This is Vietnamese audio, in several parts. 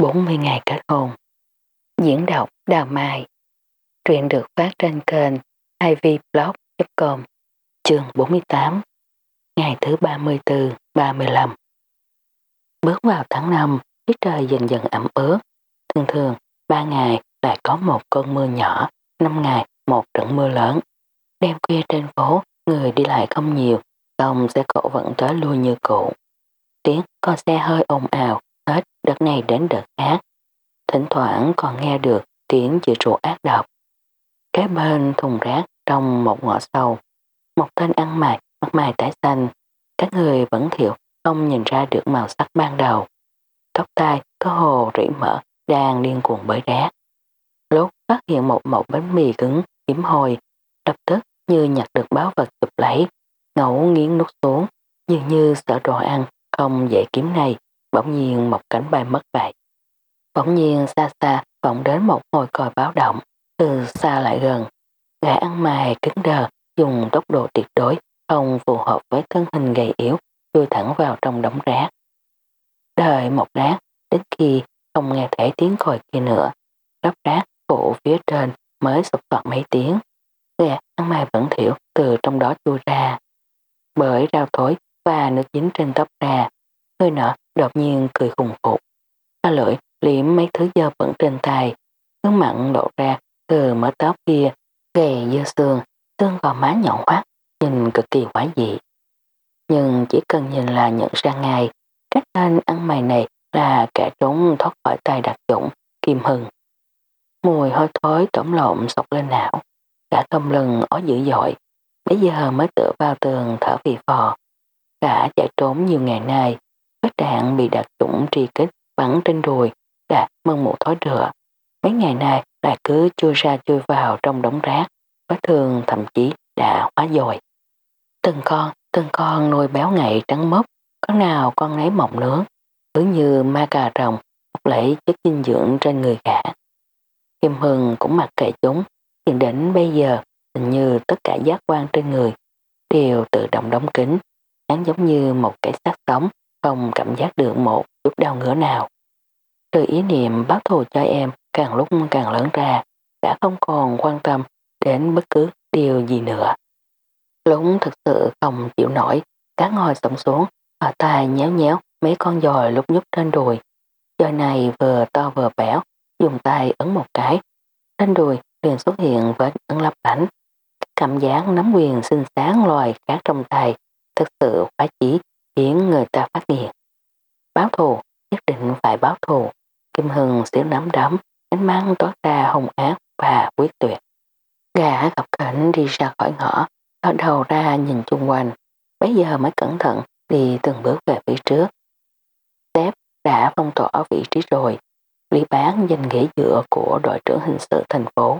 40 ngày kết hôn. Diễn đọc Đào Mai Truyện được phát trên kênh ivblog.com Chương 48 Ngày thứ 34-35 Bước vào tháng 5, tiết trời dần dần ẩm ướt. Thường thường, 3 ngày lại có một cơn mưa nhỏ, 5 ngày một trận mưa lớn. Đêm khuya trên phố, người đi lại không nhiều, dòng xe cộ vẫn tới lui như cũ. Tiếng con xe hơi ồn ào, hết đợt này đến đợt khác. Thỉnh thoảng còn nghe được tiếng chữ rùa ác độc. Kế bên thùng rác trong một ngõ sâu, một tên ăn mày, mặt mày tái xanh. Các người vẫn thiểu không nhìn ra được màu sắc ban đầu. Tóc tai có hồ rỉ mở đang điên cuồng bởi rác. Lúc phát hiện một mẫu bánh mì cứng hiếm hồi, lập tức như nhặt được báo vật chụp lấy, ngẫu nghiến nút xuống, dường như sợ đồ ăn không dễ kiếm này, bỗng nhiên một cánh bay mất vậy. Bỗng nhiên xa xa vọng đến một hồi còi báo động, từ xa lại gần. Gã ăn mày cứng đờ, dùng tốc độ tuyệt đối, không phù hợp với thân hình gầy yếu, chui thẳng vào trong đống rác. Đợi một lát, đến khi không nghe thấy tiếng còi kia nữa, lớp rác phủ phía trên mới sụp soạn mấy tiếng. Gã ăn mày vẫn thiểu từ trong đó chui ra. Bởi rau thối và nước dính trên tóc ra, người nọ đột nhiên cười khùng khục. Ta lưỡi liếm mấy thứ dơ bẩn trên tay, nước mặn lộ ra từ mớ tóc kia, gầy dơ xương, xương gò má nhọn hoắt, nhìn cực kỳ quái dị. Nhưng chỉ cần nhìn là nhận ra ngay, cách anh ăn mày này là kẻ trốn thoát khỏi tay đặc dụng, kim hừng. Mùi hôi thối tổng lộn sọc lên não, cả tâm lưng ó dữ dội, bây giờ mới tựa vào tường thở phì phò. Cả chạy trốn nhiều ngày nay, vết đạn bị đặc chủng tri kích bắn trên đùi, đã mơn mụ thói rửa. Mấy ngày nay lại cứ chui ra chui vào trong đống rác, vết thương thậm chí đã hóa dồi. Từng con, từng con nuôi béo ngậy trắng mốc, có nào con lấy mộng nướng, cứ như ma cà rồng, hút lấy chất dinh dưỡng trên người cả. Kim Hưng cũng mặc kệ chúng, hiện đến bây giờ hình như tất cả giác quan trên người đều tự động đóng kín hắn giống như một cái xác sống, không cảm giác được một chút đau ngứa nào. Từ ý niệm bác thù cho em càng lúc càng lớn ra, đã không còn quan tâm đến bất cứ điều gì nữa. Lũng thực sự không chịu nổi, cá ngồi sống xuống, ở tay nhéo nhéo mấy con dòi lúc nhúc trên đùi. Dòi này vừa to vừa béo, dùng tay ấn một cái. Trên đùi liền xuất hiện vết ấn lấp lánh. Cảm giác nắm quyền xinh sáng loài khác trong tay, thực sự quá chỉ khiến người ta phát hiện Báo thù, nhất định phải báo thù. Kim Hưng xỉu nắm đấm, ánh mắt tỏa ra hung ác và quyết tuyệt. Gã gặp cảnh đi ra khỏi ngõ, ở đầu ra nhìn chung quanh, bây giờ mới cẩn thận đi từng bước về phía trước. Tép đã phong tỏa vị trí rồi, Lý bán giành ghế dựa của đội trưởng hình sự thành phố,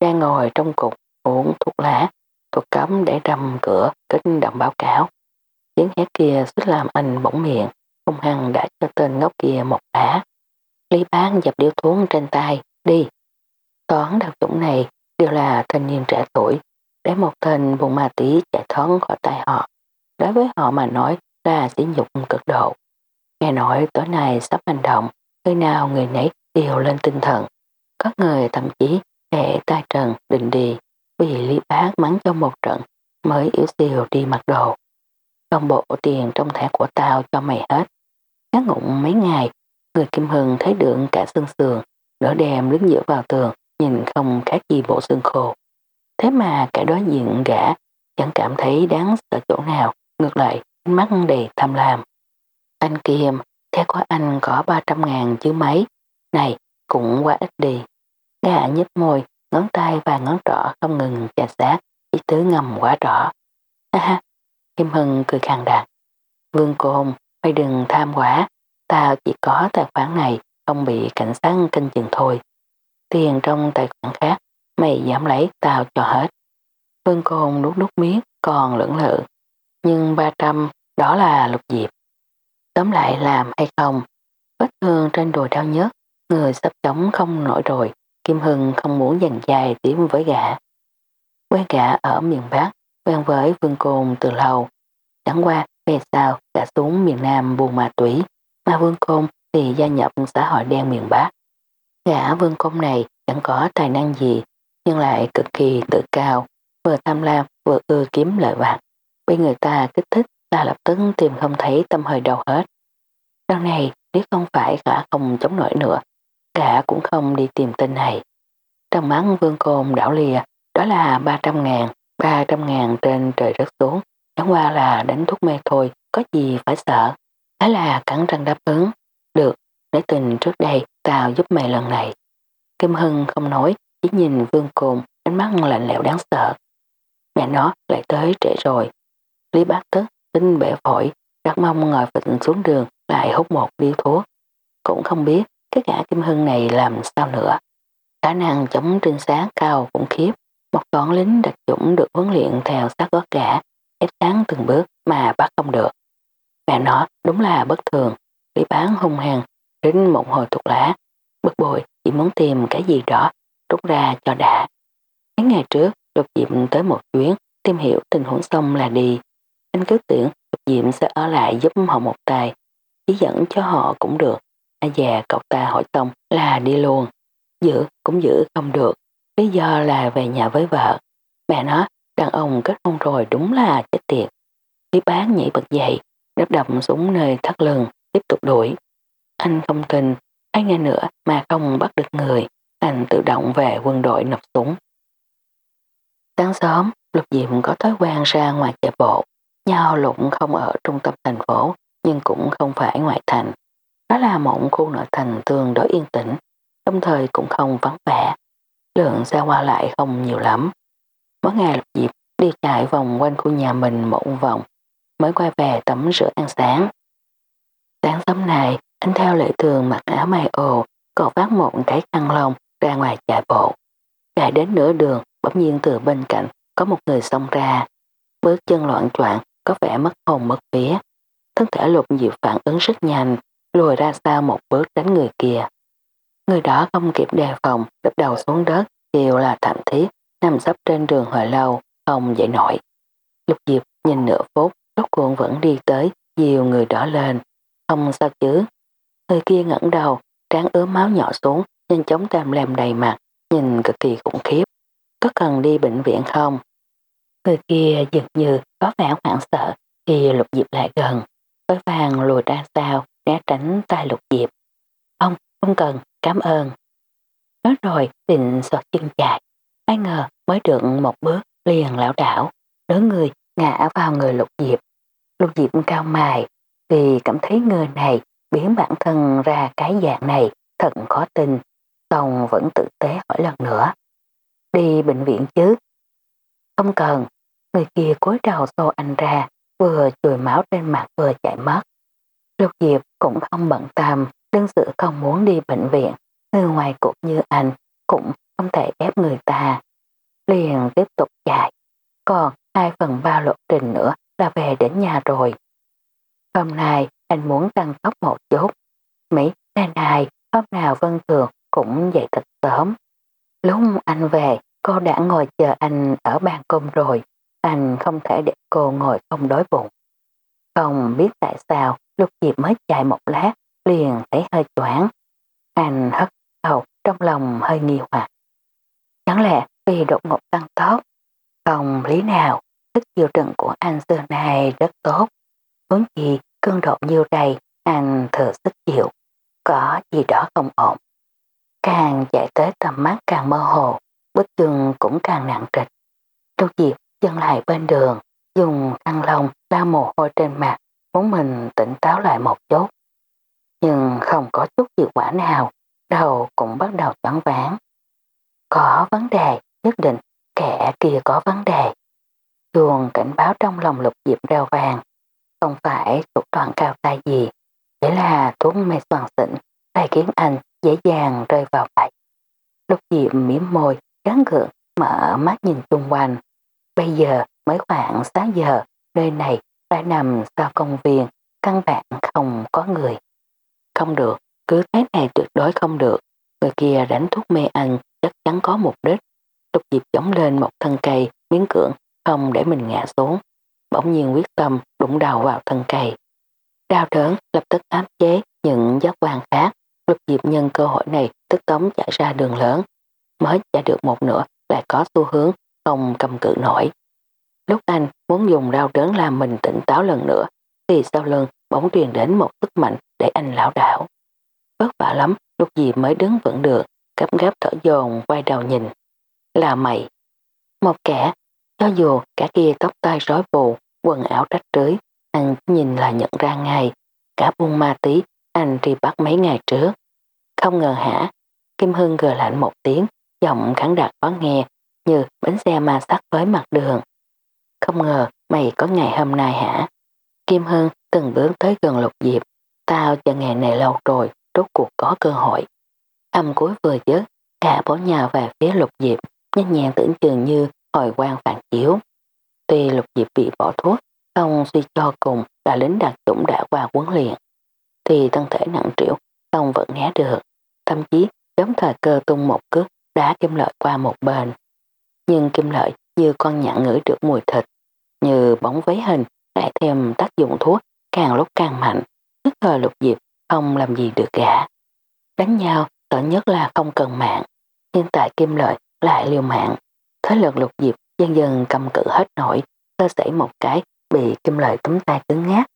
đang ngồi trong cục uống thuốc lá, thuộc cấm để đâm cửa kích động báo cáo. Tiếng hét kia suýt làm anh bỗng miệng, hung hăng đã cho tên ngốc kia một đá. Lý bán dập điếu thuốc trên tay, đi. Toán đặc chủng này đều là thanh niên trẻ tuổi, để một tên buồn ma tí chạy thoát khỏi tay họ. Đối với họ mà nói là sỉ nhục cực độ. Nghe nói tối nay sắp hành động, người nào người nấy đều lên tinh thần. Có người thậm chí để tay trần định đi, vì lý bác mắng cho một trận mới yếu xìu đi mặc đồ. Toàn bộ tiền trong thẻ của tao cho mày hết. Ngắn ngụm mấy ngày, người Kim Hưng thấy được cả xương sườn, nửa đêm đứng giữa vào tường, nhìn không khác gì bộ xương khô. Thế mà cả đối diện gã chẳng cảm thấy đáng sợ chỗ nào, ngược lại, mắt đầy tham lam. Anh Kim, thẻ của anh có 300 ngàn chứ mấy, này cũng quá ít đi. Gã nhếch môi, ngón tay và ngón trỏ không ngừng chà sát, ý tứ ngầm quá rõ. Ha ha, Kim Hưng cười khàn đạt. Vương Côn, mày đừng tham quá, tao chỉ có tài khoản này, không bị cảnh sát canh chừng thôi. Tiền trong tài khoản khác, mày dám lấy tao cho hết. Vương Côn nút nút miết, còn lưỡng lự. Nhưng 300 đó là lục diệp. Tóm lại làm hay không? Vết thương trên đùi đau nhất, người sắp chống không nổi rồi. Kim Hưng không muốn dành dài tiếng với gã. Quê gã ở miền Bắc, quen với Vương Côn từ lâu. Chẳng qua về sau đã xuống miền Nam buồn ma túy, mà Vương Côn thì gia nhập xã hội đen miền Bắc. Gã vương côn này chẳng có tài năng gì, nhưng lại cực kỳ tự cao, vừa tham lam vừa ưa kiếm lợi vặt. Bị người ta kích thích là lập tức tìm không thấy tâm hơi đâu hết. Lần này nếu không phải gã không chống nổi nữa, gã cũng không đi tìm tên này. Trong mắt vương côn đảo lìa, đó là 300 ngàn, 300 ngàn trên trời rất xuống, chẳng qua là đánh thuốc mê thôi, có gì phải sợ. Thế là cắn răng đáp ứng. Được, để tình trước đây tao giúp mày lần này. Kim Hưng không nói, chỉ nhìn vương côn, ánh mắt lạnh lẽo đáng sợ. Mẹ nó lại tới trễ rồi. Lý bác tức, tính bể phổi, đặt mông ngồi phịch xuống đường lại hút một điếu thuốc. Cũng không biết cái gã Kim Hưng này làm sao nữa. Khả năng chống trinh sáng cao cũng khiếp. Một toán lính đặc chủng được huấn luyện theo sát gót gã, ép sáng từng bước mà bắt không được. Mẹ nó đúng là bất thường, lý bán hung hăng, đến một hồi thuộc lá. Bực bội chỉ muốn tìm cái gì đó, rút ra cho đã. Mấy ngày trước, đột Diệm tới một chuyến, tìm hiểu tình huống xong là đi. Anh cứ tưởng đột Diệm sẽ ở lại giúp họ một tay, chỉ dẫn cho họ cũng được. A già cậu ta hỏi xong là đi luôn. Giữ cũng giữ không được. Lý do là về nhà với vợ. Mẹ nó, đàn ông kết hôn rồi đúng là chết tiệt. Lý bán nhảy bật dậy, đắp đậm xuống nơi thắt lưng, tiếp tục đuổi. Anh không tin, hai ngày nữa mà không bắt được người, anh tự động về quân đội nộp súng. Sáng sớm, Lục Diệm có thói quen ra ngoài chạy bộ, nhau lụng không ở trung tâm thành phố, nhưng cũng không phải ngoại thành. Đó là một khu nội thành tương đối yên tĩnh, đồng thời cũng không vắng vẻ. Lượng xe qua lại không nhiều lắm. Mỗi ngày Lục dịp đi chạy vòng quanh khu nhà mình một vòng, mới quay về tắm rửa ăn sáng. Sáng sớm này, anh theo lệ thường mặc áo may ồ, còn vác một cái khăn lông ra ngoài chạy bộ. Chạy đến nửa đường, bỗng nhiên từ bên cạnh có một người xông ra. Bước chân loạn choạng có vẻ mất hồn mất vía. Thân thể lục diệp phản ứng rất nhanh, lùi ra sau một bước đánh người kia. Người đó không kịp đề phòng, đập đầu xuống đất, kêu là thảm thiết, nằm sấp trên đường hồi lâu, không dậy nổi. Lục diệp nhìn nửa phút, rốt cuộn vẫn đi tới, dìu người đó lên. Không sao chứ. Người kia ngẩng đầu, trán ứa máu nhỏ xuống, nhanh chóng tam lem đầy mặt, nhìn cực kỳ khủng khiếp. Có cần đi bệnh viện không? Người kia dường như có vẻ hoảng sợ khi lục diệp lại gần. Với vàng lùi ra sau, né tránh tay lục diệp. ông không cần, cảm ơn. Nói rồi định sọt chân chạy. Ai ngờ mới được một bước liền lão đảo, đỡ người ngã vào người lục diệp. Lục diệp cao mài vì cảm thấy người này biến bản thân ra cái dạng này thật khó tin. Xong vẫn tự tế hỏi lần nữa. Đi bệnh viện chứ? Không cần. Người kia cúi đầu xô anh ra, vừa chùi máu trên mặt vừa chạy mất. Lục Diệp cũng không bận tâm, đơn sự không muốn đi bệnh viện. Người ngoài cuộc như anh cũng không thể ép người ta. Liền tiếp tục chạy. Còn hai phần ba lộ trình nữa là về đến nhà rồi. Hôm nay anh muốn tăng tốc một chút. Mỹ, này này, hôm nào Vân Thường cũng dậy thật sớm. Lúc anh về, cô đã ngồi chờ anh ở bàn công rồi. Anh không thể để cô ngồi không đói bụng. Không biết tại sao lúc dịp mới chạy một lát liền thấy hơi choáng. Anh hất đầu trong lòng hơi nghi hoặc. Chẳng lẽ vì đột ngột tăng tốc? Không lý nào, sức chịu đựng của anh xưa này rất tốt. Muốn gì cương độ nhiều đây anh thừa sức chịu. Có gì đó không ổn. Càng chạy tới tầm mắt càng mơ hồ, bước chân cũng càng nặng trịch. Châu Diệp chân lại bên đường, dùng khăn lông lau mồ hôi trên mặt, muốn mình tỉnh táo lại một chút. Nhưng không có chút hiệu quả nào, đầu cũng bắt đầu choáng váng. Có vấn đề, nhất định kẻ kia có vấn đề. Chuồng cảnh báo trong lòng lục diệp reo vàng, không phải thủ đoạn cao tay gì, chỉ là thuốc mê soàn xịn, tay khiến anh dễ dàng rơi vào bẫy. Lục diệp mỉm môi, gắn gượng, mở mắt nhìn xung quanh. Bây giờ mới khoảng 6 giờ, nơi này phải nằm sau công viên, căn bản không có người. Không được, cứ thế này tuyệt đối không được. Người kia đánh thuốc mê anh chắc chắn có mục đích. Lục Diệp chống lên một thân cây, miếng cưỡng, không để mình ngã xuống. Bỗng nhiên quyết tâm đụng đầu vào thân cây. Đau đớn lập tức áp chế những giác quan khác, lục diệp nhân cơ hội này tức tống chạy ra đường lớn, mới chạy được một nửa lại có xu hướng không cầm cự nổi. Lúc anh muốn dùng đau đớn làm mình tỉnh táo lần nữa, thì sau lưng bỗng truyền đến một sức mạnh để anh lão đảo. Vất vả lắm, lúc gì mới đứng vững được, gấp gáp thở dồn quay đầu nhìn. Là mày. Một kẻ, cho dù cả kia tóc tai rối bù, quần áo rách rưới, anh nhìn là nhận ra ngay. Cả buôn ma tí, anh đi bắt mấy ngày trước. Không ngờ hả, Kim Hưng gờ lạnh một tiếng, giọng khẳng đạt khó nghe, như bánh xe ma sắt với mặt đường. Không ngờ mày có ngày hôm nay hả? Kim Hưng từng bước tới gần lục diệp. Tao chờ ngày này lâu rồi, rốt cuộc có cơ hội. Âm cuối vừa dứt, cả bốn nhào về phía lục diệp, nhanh nhàng tưởng chừng như hồi quang phản chiếu. Tuy lục diệp bị bỏ thuốc, tông suy cho cùng là lính đặc chủng đã qua huấn luyện. Thì thân thể nặng trĩu, tông vẫn né được. Thậm chí giống thời cơ tung một cước đá kim lợi qua một bên. Nhưng kim lợi như con nhạn ngửi được mùi thịt, như bóng váy hình lại thêm tác dụng thuốc càng lúc càng mạnh, tức thời lục diệp không làm gì được gã. Đánh nhau sợ nhất là không cần mạng, nhưng tại kim lợi lại liều mạng. Thế lực lục diệp dần dần cầm cự hết nổi, cơ xảy một cái bị kim lợi túm tay cứng ngát.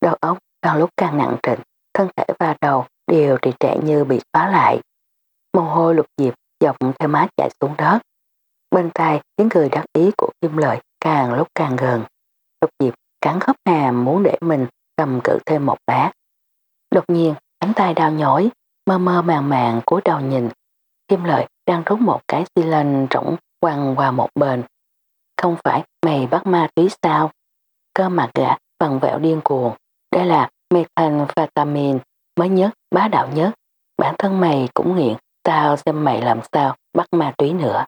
Đầu óc càng lúc càng nặng trịch thân thể và đầu đều trì trệ như bị phá lại. Mồ hôi lục diệp dọc theo má chạy xuống đất. Bên tai tiếng cười đắc ý của kim lợi càng lúc càng gần. Lục diệp cắn khớp hàm muốn để mình cầm cự thêm một bát. Đột nhiên, cánh tay đau nhói, mơ mơ màng màng cúi đầu nhìn. Kim lợi đang rút một cái xi lanh rỗng quăng qua một bên. Không phải mày bắt ma túy sao? Cơ mặt gã bằng vẹo điên cuồng. Đây là methamphetamine mới nhất, bá đạo nhất. Bản thân mày cũng nghiện, tao xem mày làm sao bắt ma túy nữa.